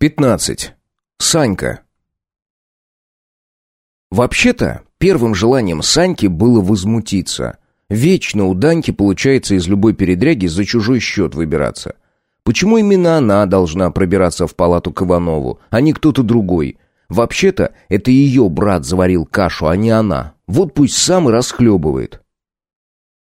15. Санька. Вообще-то, первым желанием Саньки было возмутиться. Вечно у Даньки получается из любой передряги за чужой счет выбираться. Почему именно она должна пробираться в палату к Иванову, а не кто-то другой? Вообще-то, это ее брат заварил кашу, а не она. Вот пусть сам и расхлебывает.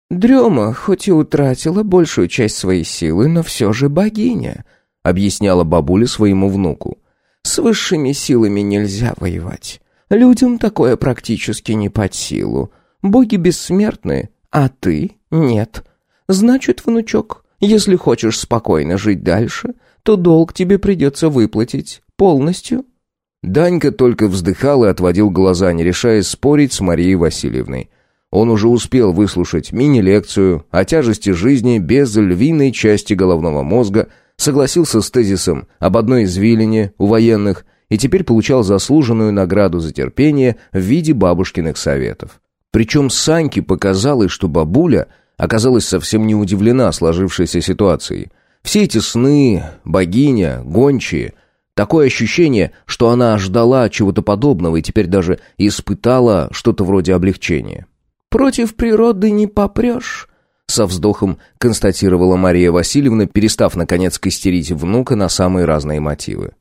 «Дрема, хоть и утратила большую часть своей силы, но все же богиня», объясняла бабуля своему внуку. «С высшими силами нельзя воевать. Людям такое практически не под силу. Боги бессмертны, а ты нет. Значит, внучок, если хочешь спокойно жить дальше, то долг тебе придется выплатить полностью». Данька только вздыхал и отводил глаза, не решаясь спорить с Марией Васильевной. Он уже успел выслушать мини-лекцию о тяжести жизни без львиной части головного мозга – согласился с тезисом об одной извилине у военных и теперь получал заслуженную награду за терпение в виде бабушкиных советов. Причем Саньке показалось, что бабуля оказалась совсем не удивлена сложившейся ситуацией. Все эти сны, богиня, гончие — Такое ощущение, что она ждала чего-то подобного и теперь даже испытала что-то вроде облегчения. «Против природы не попрешь», со вздохом констатировала Мария Васильевна, перестав, наконец, костерить внука на самые разные мотивы.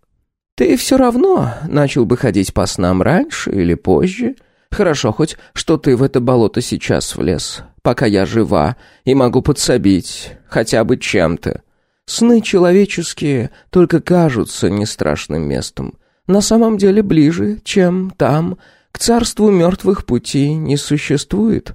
«Ты все равно начал бы ходить по снам раньше или позже. Хорошо хоть, что ты в это болото сейчас влез, пока я жива и могу подсобить хотя бы чем-то. Сны человеческие только кажутся не страшным местом. На самом деле ближе, чем там, к царству мертвых путей не существует».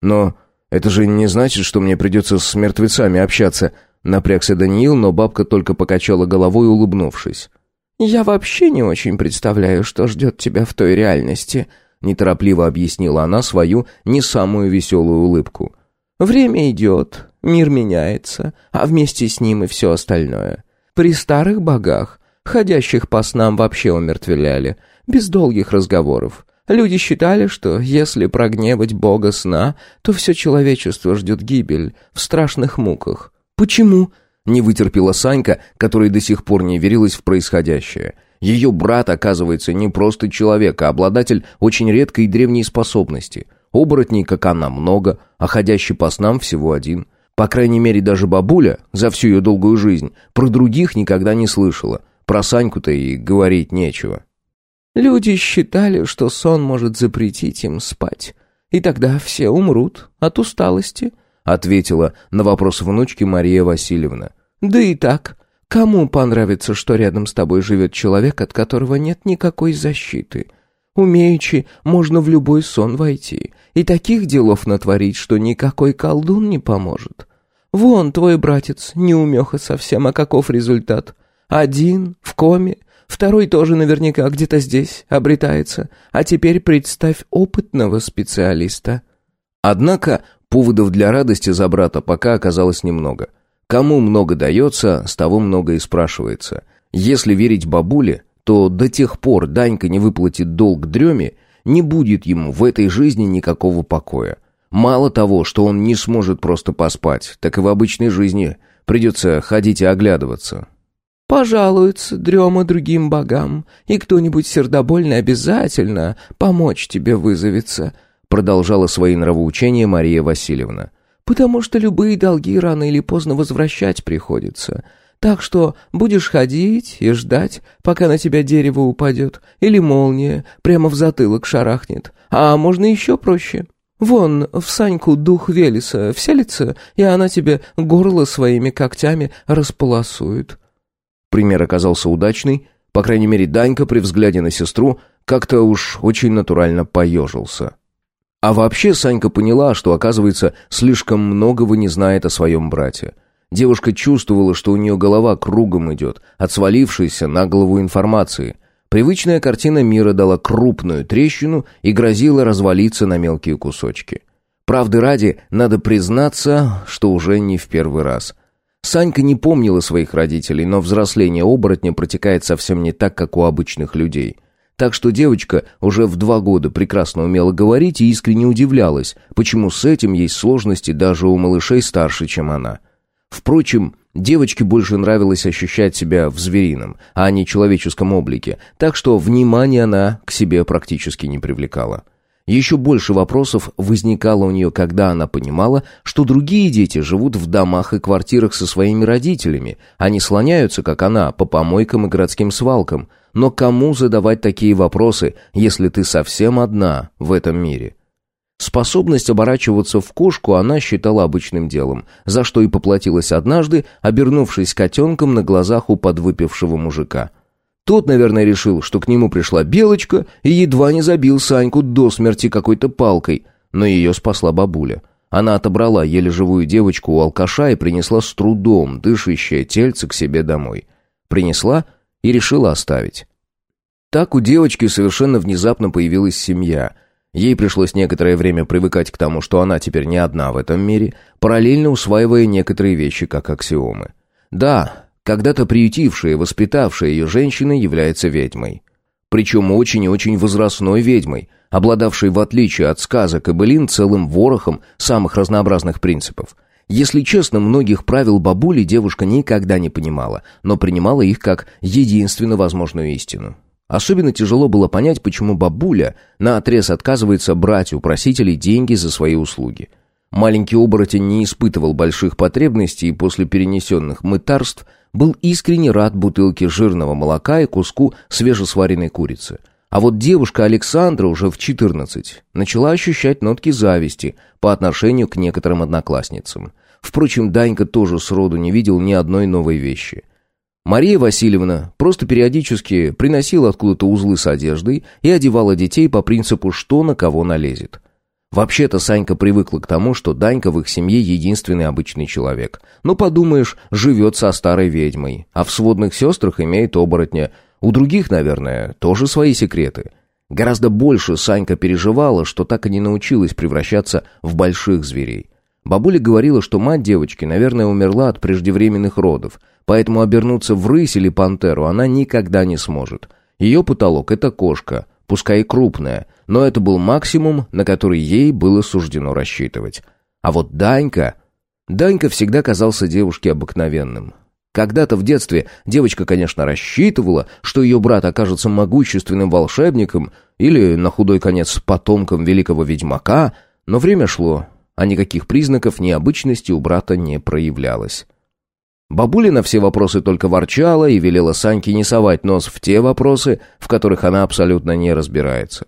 «Но «Это же не значит, что мне придется с мертвецами общаться», — напрягся Даниил, но бабка только покачала головой, улыбнувшись. «Я вообще не очень представляю, что ждет тебя в той реальности», — неторопливо объяснила она свою не самую веселую улыбку. «Время идет, мир меняется, а вместе с ним и все остальное. При старых богах, ходящих по снам, вообще умертвляли, без долгих разговоров. Люди считали, что если прогневать бога сна, то все человечество ждет гибель в страшных муках. Почему? Не вытерпела Санька, которая до сих пор не верилась в происходящее. Ее брат, оказывается, не просто человек, а обладатель очень редкой древней способности. Оборотней, как она, много, а ходящий по снам всего один. По крайней мере, даже бабуля за всю ее долгую жизнь про других никогда не слышала. Про Саньку-то и говорить нечего. Люди считали, что сон может запретить им спать, и тогда все умрут от усталости, ответила на вопрос внучки Мария Васильевна. Да и так, кому понравится, что рядом с тобой живет человек, от которого нет никакой защиты? Умеючи, можно в любой сон войти и таких делов натворить, что никакой колдун не поможет. Вон твой братец, неумеха совсем, а каков результат? Один, в коме, Второй тоже наверняка где-то здесь обретается. А теперь представь опытного специалиста». Однако поводов для радости за брата пока оказалось немного. Кому много дается, с того много и спрашивается. Если верить бабуле, то до тех пор Данька не выплатит долг дреме, не будет ему в этой жизни никакого покоя. Мало того, что он не сможет просто поспать, так и в обычной жизни придется ходить и оглядываться. Пожалуется дрема другим богам, и кто-нибудь сердобольный обязательно помочь тебе вызовется», продолжала свои нравоучения Мария Васильевна. «Потому что любые долги рано или поздно возвращать приходится. Так что будешь ходить и ждать, пока на тебя дерево упадет, или молния прямо в затылок шарахнет. А можно еще проще». Вон, в Саньку дух Велеса вселится, и она тебе горло своими когтями располосует. Пример оказался удачный, по крайней мере, Данька при взгляде на сестру как-то уж очень натурально поежился. А вообще Санька поняла, что, оказывается, слишком многого не знает о своем брате. Девушка чувствовала, что у нее голова кругом идет, от свалившейся на голову информации. Привычная картина мира дала крупную трещину и грозила развалиться на мелкие кусочки. Правды ради, надо признаться, что уже не в первый раз – Санька не помнила своих родителей, но взросление оборотня протекает совсем не так, как у обычных людей. Так что девочка уже в два года прекрасно умела говорить и искренне удивлялась, почему с этим есть сложности даже у малышей старше, чем она. Впрочем, Девочке больше нравилось ощущать себя в зверином, а не человеческом облике, так что внимания она к себе практически не привлекала. Еще больше вопросов возникало у нее, когда она понимала, что другие дети живут в домах и квартирах со своими родителями, они слоняются, как она, по помойкам и городским свалкам. Но кому задавать такие вопросы, если ты совсем одна в этом мире? Способность оборачиваться в кошку она считала обычным делом, за что и поплатилась однажды, обернувшись котенком на глазах у подвыпившего мужика. Тот, наверное, решил, что к нему пришла белочка и едва не забил Саньку до смерти какой-то палкой, но ее спасла бабуля. Она отобрала еле живую девочку у алкаша и принесла с трудом дышащее тельце к себе домой. Принесла и решила оставить. Так у девочки совершенно внезапно появилась семья — Ей пришлось некоторое время привыкать к тому, что она теперь не одна в этом мире, параллельно усваивая некоторые вещи как аксиомы. Да, когда-то приютившая и воспитавшая ее женщина является ведьмой. Причем очень и очень возрастной ведьмой, обладавшей, в отличие от сказок и былин, целым ворохом самых разнообразных принципов. Если честно, многих правил бабули девушка никогда не понимала, но принимала их как единственно возможную истину. Особенно тяжело было понять, почему бабуля наотрез отказывается брать у просителей деньги за свои услуги. Маленький оборотень не испытывал больших потребностей и после перенесенных мытарств был искренне рад бутылке жирного молока и куску свежесваренной курицы. А вот девушка Александра уже в 14 начала ощущать нотки зависти по отношению к некоторым одноклассницам. Впрочем, Данька тоже сроду не видел ни одной новой вещи – Мария Васильевна просто периодически приносила откуда-то узлы с одеждой и одевала детей по принципу «что на кого налезет». Вообще-то Санька привыкла к тому, что Данька в их семье единственный обычный человек. Ну, подумаешь, живет со старой ведьмой, а в сводных сестрах имеет оборотня. У других, наверное, тоже свои секреты. Гораздо больше Санька переживала, что так и не научилась превращаться в больших зверей. Бабуля говорила, что мать девочки, наверное, умерла от преждевременных родов – поэтому обернуться в рысь или пантеру она никогда не сможет. Ее потолок — это кошка, пускай и крупная, но это был максимум, на который ей было суждено рассчитывать. А вот Данька... Данька всегда казался девушке обыкновенным. Когда-то в детстве девочка, конечно, рассчитывала, что ее брат окажется могущественным волшебником или, на худой конец, потомком великого ведьмака, но время шло, а никаких признаков необычности у брата не проявлялось. Бабуля на все вопросы только ворчала и велела Саньке не совать нос в те вопросы, в которых она абсолютно не разбирается.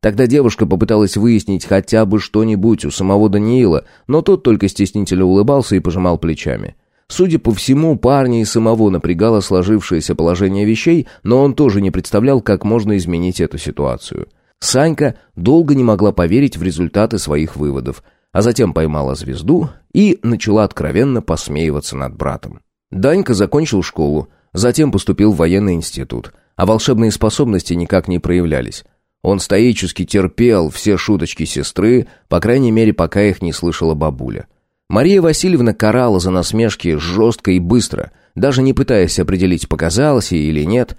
Тогда девушка попыталась выяснить хотя бы что-нибудь у самого Даниила, но тот только стеснительно улыбался и пожимал плечами. Судя по всему, парня и самого напрягало сложившееся положение вещей, но он тоже не представлял, как можно изменить эту ситуацию. Санька долго не могла поверить в результаты своих выводов, а затем поймала звезду и начала откровенно посмеиваться над братом. Данька закончил школу, затем поступил в военный институт, а волшебные способности никак не проявлялись. Он стоически терпел все шуточки сестры, по крайней мере, пока их не слышала бабуля. Мария Васильевна карала за насмешки жестко и быстро, даже не пытаясь определить, показалось ей или нет.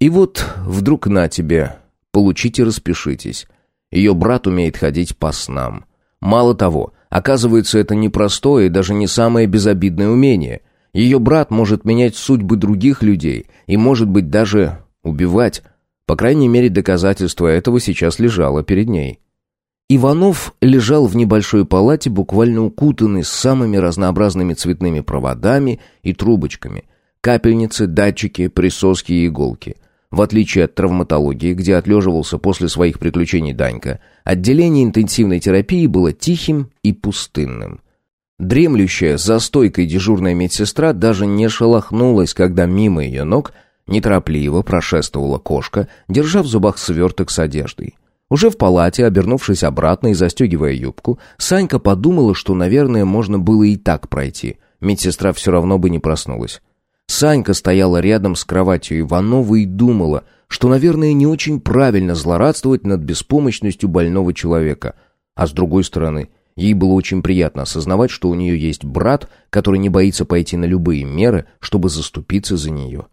И вот вдруг на тебе, получите, распишитесь. Ее брат умеет ходить по снам. Мало того, оказывается, это непростое и даже не самое безобидное умение. Ее брат может менять судьбы других людей и, может быть, даже убивать. По крайней мере, доказательство этого сейчас лежало перед ней. Иванов лежал в небольшой палате, буквально укутанный самыми разнообразными цветными проводами и трубочками. Капельницы, датчики, присоски и иголки. В отличие от травматологии, где отлеживался после своих приключений Данька, отделение интенсивной терапии было тихим и пустынным. Дремлющая за стойкой дежурная медсестра даже не шелохнулась, когда мимо ее ног неторопливо прошествовала кошка, держа в зубах сверток с одеждой. Уже в палате, обернувшись обратно и застегивая юбку, Санька подумала, что, наверное, можно было и так пройти. Медсестра все равно бы не проснулась. Санька стояла рядом с кроватью Иванова и думала, что, наверное, не очень правильно злорадствовать над беспомощностью больного человека. А с другой стороны, Ей было очень приятно осознавать, что у нее есть брат, который не боится пойти на любые меры, чтобы заступиться за нее.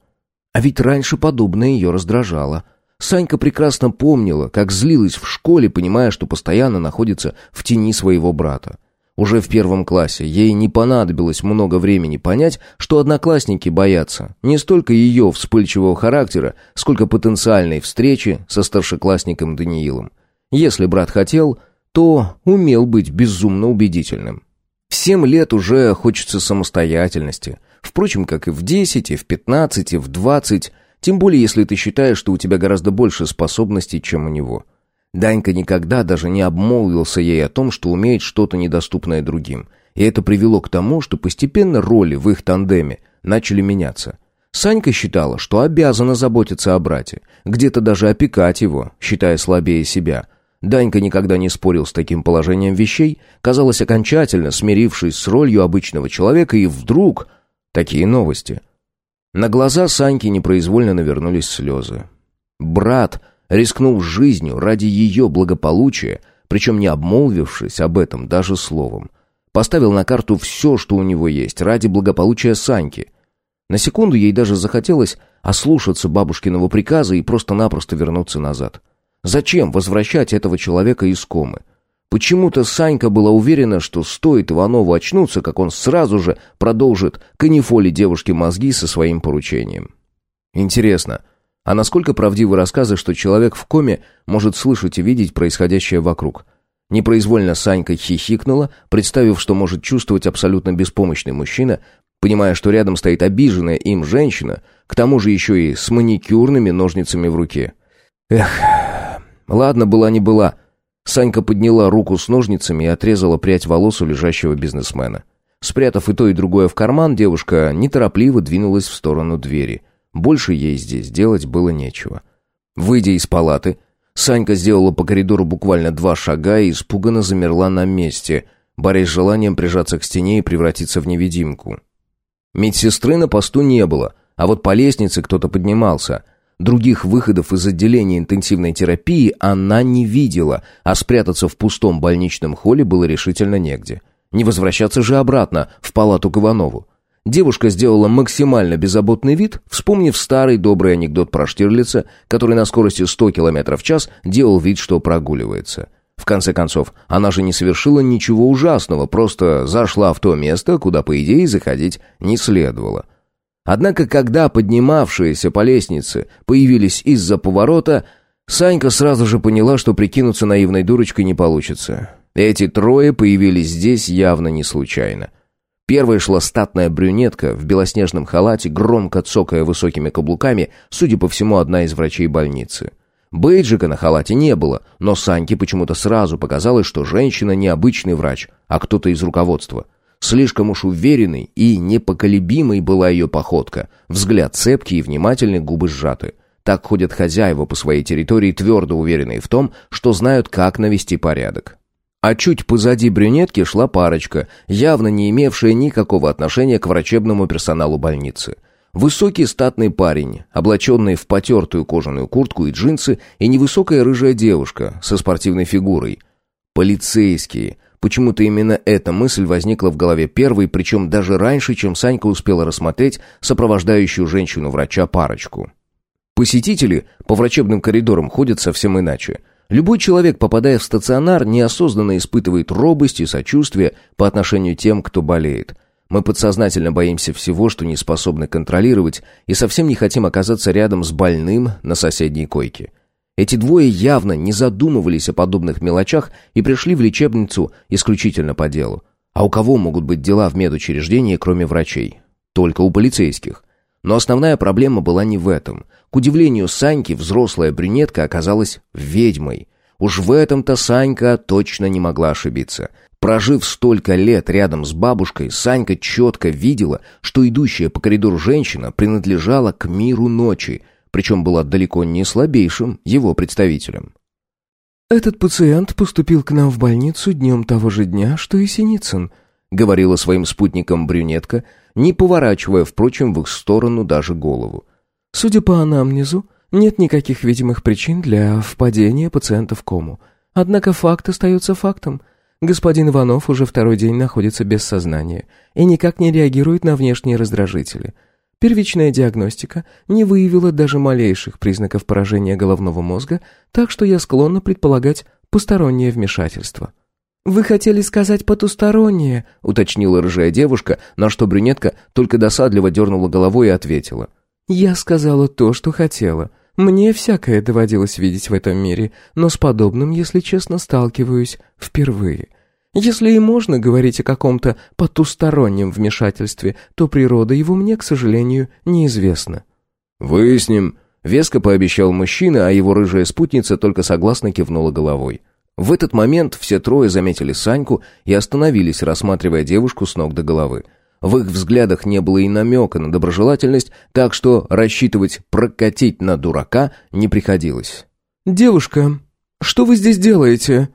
А ведь раньше подобное ее раздражало. Санька прекрасно помнила, как злилась в школе, понимая, что постоянно находится в тени своего брата. Уже в первом классе ей не понадобилось много времени понять, что одноклассники боятся не столько ее вспыльчивого характера, сколько потенциальной встречи со старшеклассником Даниилом. Если брат хотел, то умел быть безумно убедительным. В семь лет уже хочется самостоятельности. Впрочем, как и в десять, и в пятнадцать, и в двадцать, тем более если ты считаешь, что у тебя гораздо больше способностей, чем у него. Данька никогда даже не обмолвился ей о том, что умеет что-то недоступное другим. И это привело к тому, что постепенно роли в их тандеме начали меняться. Санька считала, что обязана заботиться о брате, где-то даже опекать его, считая слабее себя. Данька никогда не спорил с таким положением вещей, казалось окончательно смирившись с ролью обычного человека, и вдруг такие новости. На глаза Саньки непроизвольно навернулись слезы. Брат рискнул жизнью ради ее благополучия, причем не обмолвившись об этом даже словом. Поставил на карту все, что у него есть, ради благополучия Саньки. На секунду ей даже захотелось ослушаться бабушкиного приказа и просто-напросто вернуться назад. Зачем возвращать этого человека из комы? Почему-то Санька была уверена, что стоит Иванову очнуться, как он сразу же продолжит канифоли девушке мозги со своим поручением. Интересно, а насколько правдивы рассказы, что человек в коме может слышать и видеть происходящее вокруг? Непроизвольно Санька хихикнула, представив, что может чувствовать абсолютно беспомощный мужчина, понимая, что рядом стоит обиженная им женщина, к тому же еще и с маникюрными ножницами в руке. Эх, ладно, была не была. Санька подняла руку с ножницами и отрезала прядь волос у лежащего бизнесмена. Спрятав и то, и другое в карман, девушка неторопливо двинулась в сторону двери – больше ей здесь делать было нечего. Выйдя из палаты, Санька сделала по коридору буквально два шага и испуганно замерла на месте, борясь с желанием прижаться к стене и превратиться в невидимку. Медсестры на посту не было, а вот по лестнице кто-то поднимался. Других выходов из отделения интенсивной терапии она не видела, а спрятаться в пустом больничном холле было решительно негде. Не возвращаться же обратно в палату к Иванову. Девушка сделала максимально беззаботный вид, вспомнив старый добрый анекдот про Штирлица, который на скорости 100 км в час делал вид, что прогуливается. В конце концов, она же не совершила ничего ужасного, просто зашла в то место, куда, по идее, заходить не следовало. Однако, когда поднимавшиеся по лестнице появились из-за поворота, Санька сразу же поняла, что прикинуться наивной дурочкой не получится. Эти трое появились здесь явно не случайно. Первой шла статная брюнетка в белоснежном халате, громко цокая высокими каблуками, судя по всему, одна из врачей больницы. Бейджика на халате не было, но Саньке почему-то сразу показалось, что женщина не обычный врач, а кто-то из руководства. Слишком уж уверенной и непоколебимой была ее походка, взгляд цепкий и внимательный, губы сжаты. Так ходят хозяева по своей территории, твердо уверенные в том, что знают, как навести порядок. А чуть позади брюнетки шла парочка, явно не имевшая никакого отношения к врачебному персоналу больницы. Высокий статный парень, облаченный в потертую кожаную куртку и джинсы, и невысокая рыжая девушка со спортивной фигурой. Полицейские. Почему-то именно эта мысль возникла в голове первой, причем даже раньше, чем Санька успела рассмотреть сопровождающую женщину-врача парочку. Посетители по врачебным коридорам ходят совсем иначе – Любой человек, попадая в стационар, неосознанно испытывает робость и сочувствие по отношению тем, кто болеет. Мы подсознательно боимся всего, что не способны контролировать, и совсем не хотим оказаться рядом с больным на соседней койке. Эти двое явно не задумывались о подобных мелочах и пришли в лечебницу исключительно по делу. А у кого могут быть дела в медучреждении, кроме врачей? Только у полицейских. Но основная проблема была не в этом. К удивлению Саньки, взрослая брюнетка оказалась ведьмой. Уж в этом-то Санька точно не могла ошибиться. Прожив столько лет рядом с бабушкой, Санька четко видела, что идущая по коридору женщина принадлежала к миру ночи, причем была далеко не слабейшим его представителем. «Этот пациент поступил к нам в больницу днем того же дня, что и Синицын», говорила своим спутникам брюнетка, не поворачивая, впрочем, в их сторону даже голову. Судя по анамнезу, нет никаких видимых причин для впадения пациента в кому. Однако факт остается фактом. Господин Иванов уже второй день находится без сознания и никак не реагирует на внешние раздражители. Первичная диагностика не выявила даже малейших признаков поражения головного мозга, так что я склонна предполагать постороннее вмешательство. «Вы хотели сказать потустороннее», — уточнила рыжая девушка, на что брюнетка только досадливо дернула головой и ответила. «Я сказала то, что хотела. Мне всякое доводилось видеть в этом мире, но с подобным, если честно, сталкиваюсь впервые. Если и можно говорить о каком-то потустороннем вмешательстве, то природа его мне, к сожалению, неизвестна». «Выясним», — веско пообещал мужчина, а его рыжая спутница только согласно кивнула головой. В этот момент все трое заметили Саньку и остановились, рассматривая девушку с ног до головы. В их взглядах не было и намека на доброжелательность, так что рассчитывать прокатить на дурака не приходилось. «Девушка, что вы здесь делаете?»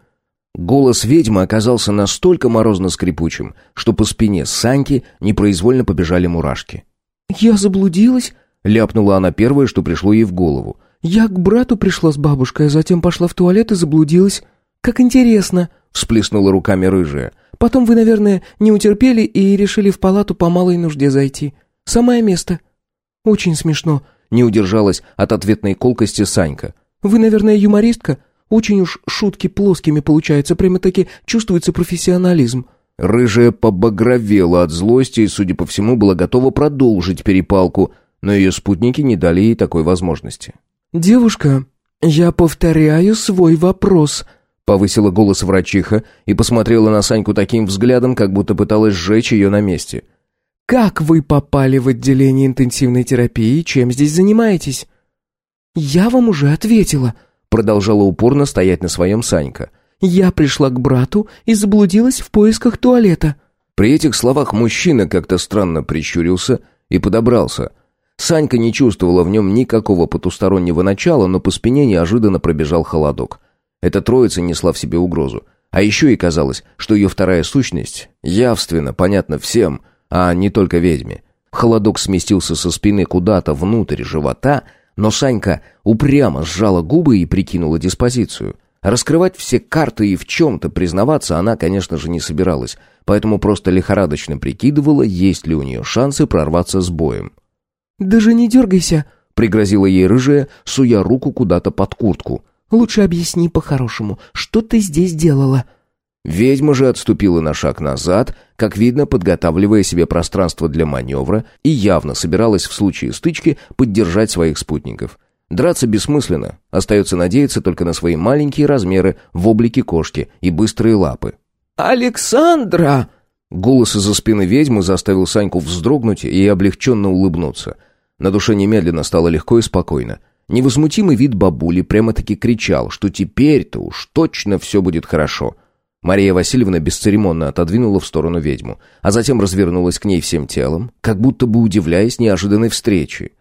Голос ведьмы оказался настолько морозно-скрипучим, что по спине Саньки непроизвольно побежали мурашки. «Я заблудилась?» — ляпнула она первое, что пришло ей в голову. «Я к брату пришла с бабушкой, а затем пошла в туалет и заблудилась. «Как интересно!» — всплеснула руками рыжая. «Потом вы, наверное, не утерпели и решили в палату по малой нужде зайти. Самое место». «Очень смешно», — не удержалась от ответной колкости Санька. «Вы, наверное, юмористка? Очень уж шутки плоскими получаются, прямо-таки чувствуется профессионализм». Рыжая побагровела от злости и, судя по всему, была готова продолжить перепалку, но ее спутники не дали ей такой возможности. «Девушка, я повторяю свой вопрос», Повысила голос врачиха и посмотрела на Саньку таким взглядом, как будто пыталась сжечь ее на месте. «Как вы попали в отделение интенсивной терапии? Чем здесь занимаетесь?» «Я вам уже ответила», — продолжала упорно стоять на своем Санька. «Я пришла к брату и заблудилась в поисках туалета». При этих словах мужчина как-то странно прищурился и подобрался. Санька не чувствовала в нем никакого потустороннего начала, но по спине неожиданно пробежал холодок. Эта троица несла в себе угрозу. А еще и казалось, что ее вторая сущность явственно, понятна всем, а не только ведьме. Холодок сместился со спины куда-то внутрь живота, но Санька упрямо сжала губы и прикинула диспозицию. Раскрывать все карты и в чем-то признаваться она, конечно же, не собиралась, поэтому просто лихорадочно прикидывала, есть ли у нее шансы прорваться с боем. «Даже не дергайся», — пригрозила ей рыжая, суя руку куда-то под куртку. Лучше объясни по-хорошему, что ты здесь делала?» Ведьма же отступила на шаг назад, как видно, подготавливая себе пространство для маневра и явно собиралась в случае стычки поддержать своих спутников. Драться бессмысленно, остается надеяться только на свои маленькие размеры в облике кошки и быстрые лапы. «Александра!» Голос из-за спины ведьмы заставил Саньку вздрогнуть и облегченно улыбнуться. На душе немедленно стало легко и спокойно. Невозмутимый вид бабули прямо-таки кричал, что теперь-то уж точно все будет хорошо. Мария Васильевна бесцеремонно отодвинула в сторону ведьму, а затем развернулась к ней всем телом, как будто бы удивляясь неожиданной встрече.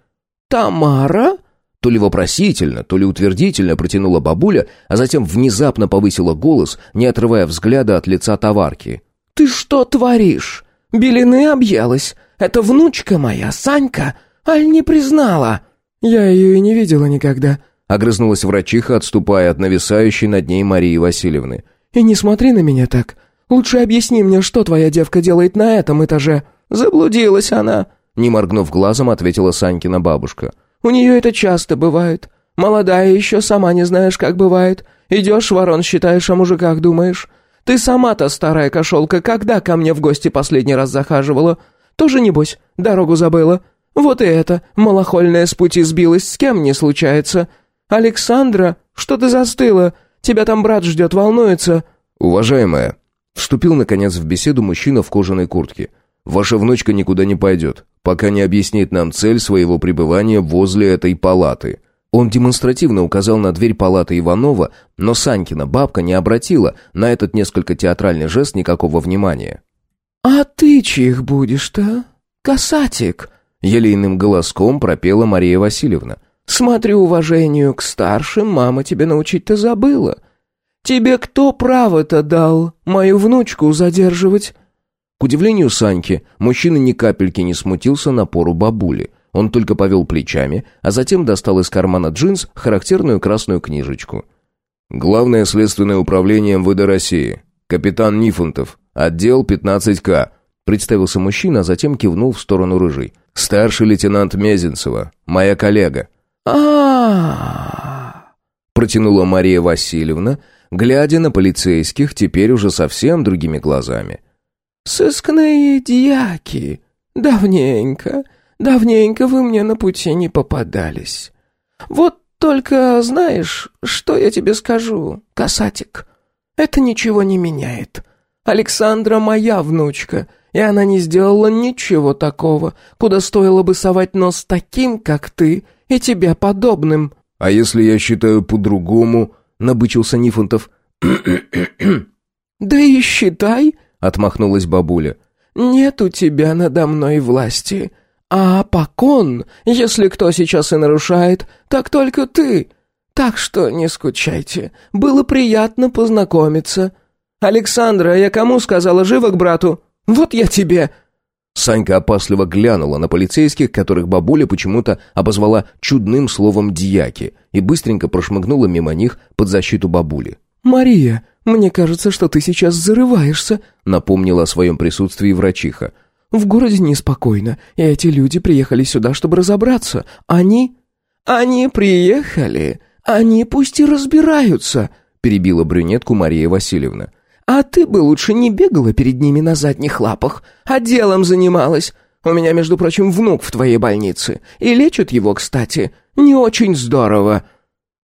«Тамара?» То ли вопросительно, то ли утвердительно протянула бабуля, а затем внезапно повысила голос, не отрывая взгляда от лица товарки. «Ты что творишь? Белины объелась. Это внучка моя, Санька, аль не признала?» «Я ее и не видела никогда», — огрызнулась врачиха, отступая от нависающей над ней Марии Васильевны. «И не смотри на меня так. Лучше объясни мне, что твоя девка делает на этом этаже». «Заблудилась она», — не моргнув глазом, ответила Санькина бабушка. «У нее это часто бывает. Молодая еще, сама не знаешь, как бывает. Идешь, ворон считаешь, о мужиках думаешь. Ты сама-то, старая кошелка, когда ко мне в гости последний раз захаживала? Тоже, небось, дорогу забыла?» Вот и это, малохольная с пути сбилась, с кем не случается. Александра, что ты застыла? Тебя там брат ждет, волнуется». «Уважаемая», — вступил, наконец, в беседу мужчина в кожаной куртке. «Ваша внучка никуда не пойдет, пока не объяснит нам цель своего пребывания возле этой палаты». Он демонстративно указал на дверь палаты Иванова, но Санькина бабка не обратила на этот несколько театральный жест никакого внимания. «А ты чьих будешь-то, касатик?» Елейным голоском пропела Мария Васильевна. «Смотрю уважению к старшим, мама тебе научить-то забыла. Тебе кто право-то дал мою внучку задерживать?» К удивлению Саньки, мужчина ни капельки не смутился напору бабули. Он только повел плечами, а затем достал из кармана джинс характерную красную книжечку. «Главное следственное управление МВД России. Капитан Нифонтов. Отдел 15К», — представился мужчина, а затем кивнул в сторону рыжей. Старший лейтенант Мезенцева, моя коллега. Протянула Мария Васильевна, глядя на полицейских теперь уже совсем другими глазами. «Сыскные дьяки! Давненько, давненько вы мне на пути не попадались. Вот только знаешь, что я тебе скажу, касатик? Это ничего не меняет. Александра моя внучка, и она не сделала ничего такого, куда стоило бы совать нос таким, как ты, и тебе подобным». «А если я считаю по-другому?» — набычился Нифонтов. «Да и считай», — отмахнулась бабуля. «Нет у тебя надо мной власти. А покон, если кто сейчас и нарушает, так только ты. Так что не скучайте. Было приятно познакомиться. Александра, я кому сказала живо к брату? Вот я тебе!» Санька опасливо глянула на полицейских, которых бабуля почему-то обозвала чудным словом «дьяки», и быстренько прошмыгнула мимо них под защиту бабули. «Мария, мне кажется, что ты сейчас зарываешься», — напомнила о своем присутствии врачиха. «В городе неспокойно, и эти люди приехали сюда, чтобы разобраться. Они...» «Они приехали, они пусть и разбираются», — перебила брюнетку Мария Васильевна. А ты бы лучше не бегала перед ними на задних лапах, а делом занималась. У меня, между прочим, внук в твоей больнице. И лечат его, кстати, не очень здорово».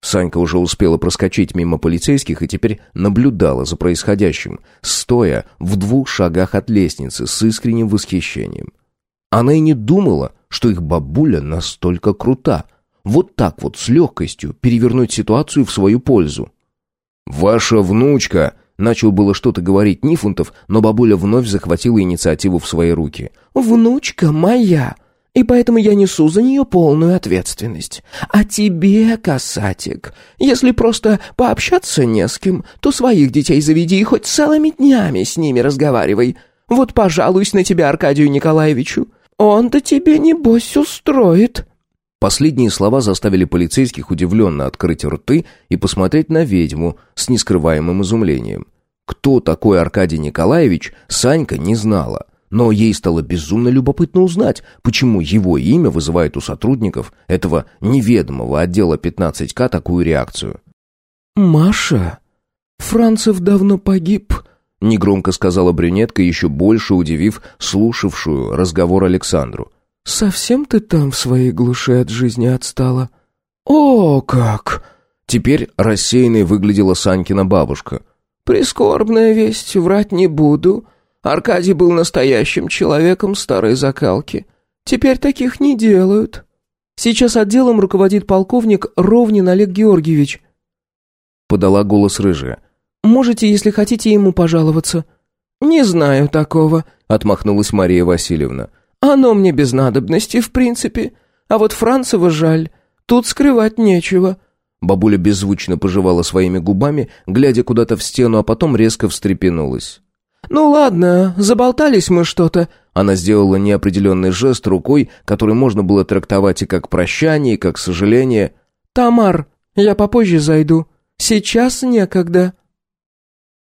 Санька уже успела проскочить мимо полицейских и теперь наблюдала за происходящим, стоя в двух шагах от лестницы с искренним восхищением. Она и не думала, что их бабуля настолько крута. Вот так вот, с легкостью, перевернуть ситуацию в свою пользу. «Ваша внучка!» Начал было что-то говорить Нифунтов, но бабуля вновь захватила инициативу в свои руки. «Внучка моя, и поэтому я несу за нее полную ответственность. А тебе, касатик, если просто пообщаться не с кем, то своих детей заведи и хоть целыми днями с ними разговаривай. Вот пожалуюсь на тебя Аркадию Николаевичу. Он-то тебе, небось, устроит». Последние слова заставили полицейских удивленно открыть рты и посмотреть на ведьму с нескрываемым изумлением. Кто такой Аркадий Николаевич, Санька не знала. Но ей стало безумно любопытно узнать, почему его имя вызывает у сотрудников этого неведомого отдела 15К такую реакцию. «Маша, Францев давно погиб», — негромко сказала брюнетка, еще больше удивив слушавшую разговор Александру. «Совсем ты там в своей глуши от жизни отстала?» «О, как!» Теперь рассеянной выглядела Санькина бабушка. «Прискорбная весть, врать не буду. Аркадий был настоящим человеком старой закалки. Теперь таких не делают. Сейчас отделом руководит полковник Ровнин Олег Георгиевич». Подала голос рыжая. «Можете, если хотите, ему пожаловаться». «Не знаю такого», — отмахнулась Мария Васильевна. Оно мне без надобности, в принципе. А вот Францева жаль. Тут скрывать нечего». Бабуля беззвучно пожевала своими губами, глядя куда-то в стену, а потом резко встрепенулась. «Ну ладно, заболтались мы что-то». Она сделала неопределенный жест рукой, который можно было трактовать и как прощание, и как сожаление. «Тамар, я попозже зайду. Сейчас некогда».